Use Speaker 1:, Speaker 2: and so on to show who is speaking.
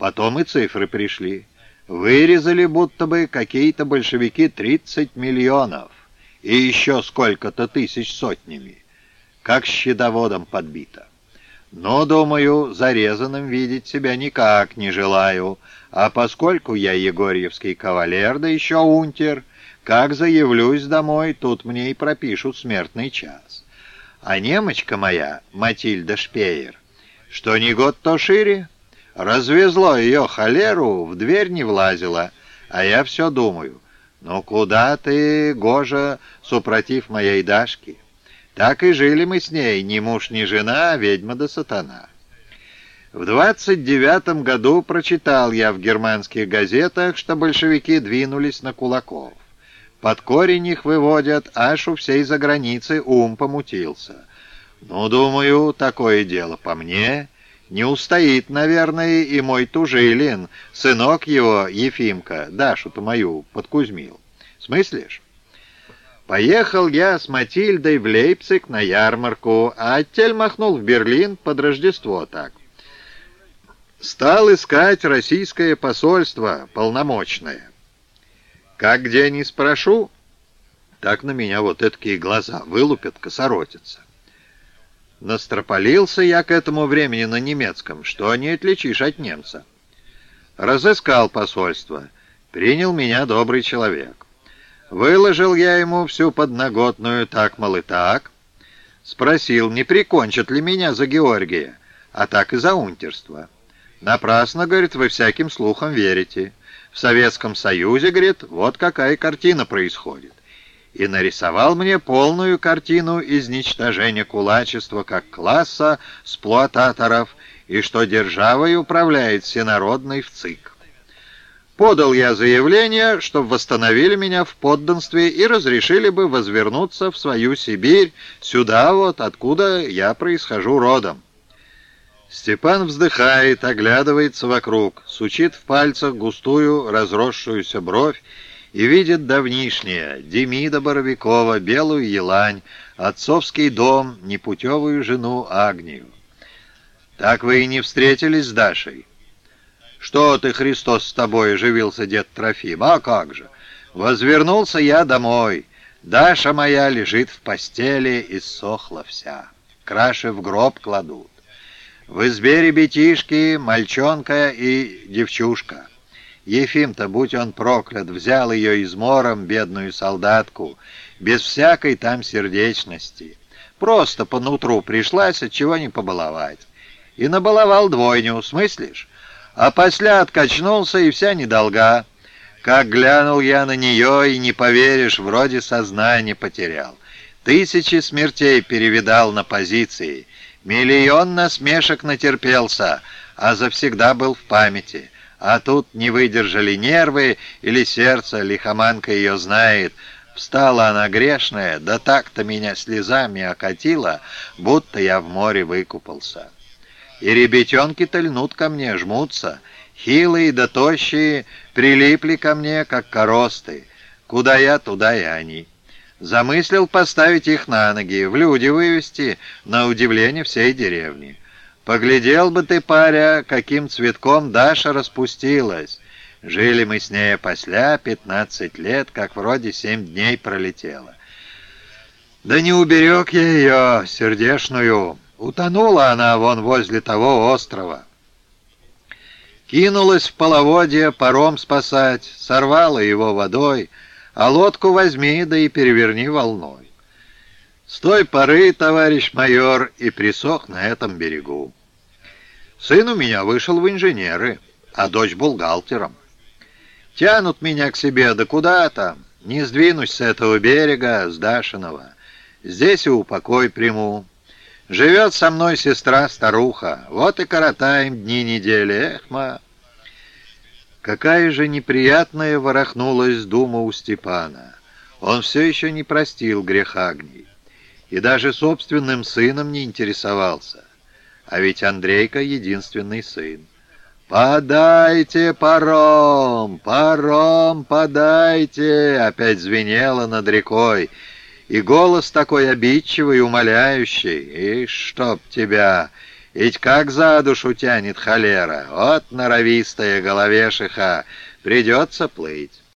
Speaker 1: Потом и цифры пришли. Вырезали будто бы какие-то большевики 30 миллионов и еще сколько-то тысяч сотнями, как щедоводом подбито. Но, думаю, зарезанным видеть себя никак не желаю, а поскольку я егорьевский кавалер, да еще унтер, как заявлюсь домой, тут мне и пропишут смертный час. А немочка моя, Матильда Шпеер, что ни год, то шире, развезло ее холеру, в дверь не влазила, а я все думаю, ну куда ты, Гожа, супротив моей Дашки? Так и жили мы с ней, ни муж, ни жена, а ведьма да сатана. В двадцать девятом году прочитал я в германских газетах, что большевики двинулись на кулаков. Под корень их выводят, аж у всей заграницы ум помутился. Ну, думаю, такое дело по мне. Не устоит, наверное, и мой Тужилин, сынок его, Ефимка, Дашу-то мою, подкузмил. Смыслишь? Поехал я с Матильдой в Лейпциг на ярмарку, а оттель махнул в Берлин под Рождество так. Стал искать российское посольство полномочное. Как где не спрошу, так на меня вот такие глаза вылупят, косоротятся. Настропалился я к этому времени на немецком, что не отличишь от немца. Разыскал посольство, принял меня добрый человек. Выложил я ему всю подноготную так, мол, и так. Спросил, не прикончат ли меня за Георгия, а так и за унтерство. Напрасно, говорит, вы всяким слухам верите. В Советском Союзе, говорит, вот какая картина происходит. И нарисовал мне полную картину изничтожения кулачества как класса сплуататоров и что державой управляет всенародный ВЦИК. Подал я заявление, чтобы восстановили меня в подданстве и разрешили бы возвернуться в свою Сибирь, сюда вот, откуда я происхожу родом. Степан вздыхает, оглядывается вокруг, сучит в пальцах густую разросшуюся бровь и видит давнишнее, Демида Боровикова, белую елань, отцовский дом, непутевую жену Агнию. «Так вы и не встретились с Дашей?» «Что ты, Христос, с тобой?» — оживился дед Трофим. «А как же! Возвернулся я домой. Даша моя лежит в постели и сохла вся. Краши в гроб кладут. В избе ребятишки, мальчонка и девчушка. Ефим-то, будь он проклят, взял ее измором, бедную солдатку, без всякой там сердечности. Просто по нутру пришлась, от чего не побаловать. И набаловал двойню, смыслишь? А после откачнулся, и вся недолга. Как глянул я на нее, и не поверишь, вроде сознание потерял. Тысячи смертей перевидал на позиции — Миллион насмешек натерпелся, а завсегда был в памяти. А тут не выдержали нервы или сердце, лихоманка ее знает. Встала она грешная, да так-то меня слезами окатила, будто я в море выкупался. И ребятенки-то льнут ко мне, жмутся. Хилые да тощие прилипли ко мне, как коросты. Куда я, туда и они. Замыслил поставить их на ноги, в люди вывести, на удивление всей деревни. Поглядел бы ты, паря, каким цветком Даша распустилась. Жили мы с ней после пятнадцать лет, как вроде семь дней пролетело. Да не уберег я ее, сердешную. Утонула она вон возле того острова. Кинулась в половодье паром спасать, сорвала его водой, а лодку возьми, да и переверни волной. С той поры, товарищ майор, и присох на этом берегу. Сын у меня вышел в инженеры, а дочь бухгалтером. Тянут меня к себе, да куда там? Не сдвинусь с этого берега, с Дашиного. Здесь и упокой приму. Живет со мной сестра-старуха, вот и коротаем дни недели, эх. Какая же неприятная ворохнулась дума у Степана. Он все еще не простил грех Агнии и даже собственным сыном не интересовался. А ведь Андрейка — единственный сын. «Подайте паром! Паром подайте!» Опять звенело над рекой, и голос такой обидчивый, умоляющий. «И чтоб тебя! Ведь как за душу тянет холера, вот норовистая головешиха, придется плыть.